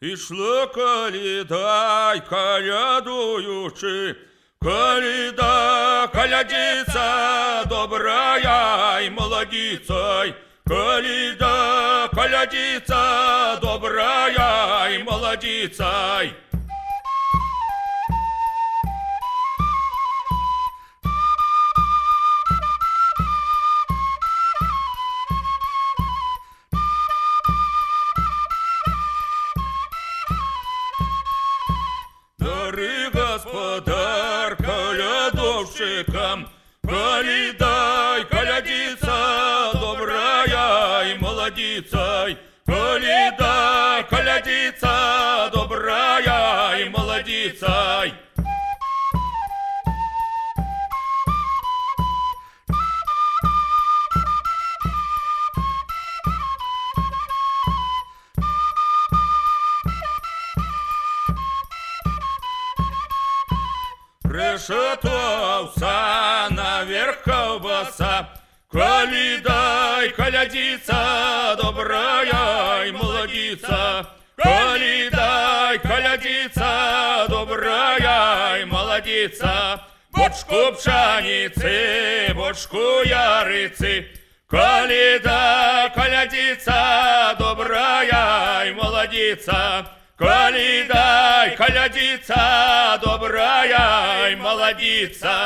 Ішла каліда, й калядуючи, каліда, калядіця, добрая й молодіця, й каліда, калядіця, добрая й молодіця. господар колядовщикам, Калідай, колядіця, добрая й молодіця, й. Калідай, колядіця, добрая й молодіця. й. Решетовся наверх ковбаса, Калідай, колядіця, добрая й молодіця, Калідай, колядіця, добрая й молодіця, Бочку пшениці, бочку яриці, Каліда, колядіця, добрая й молодіця, Калідай, колядіця, добрая й молодіця.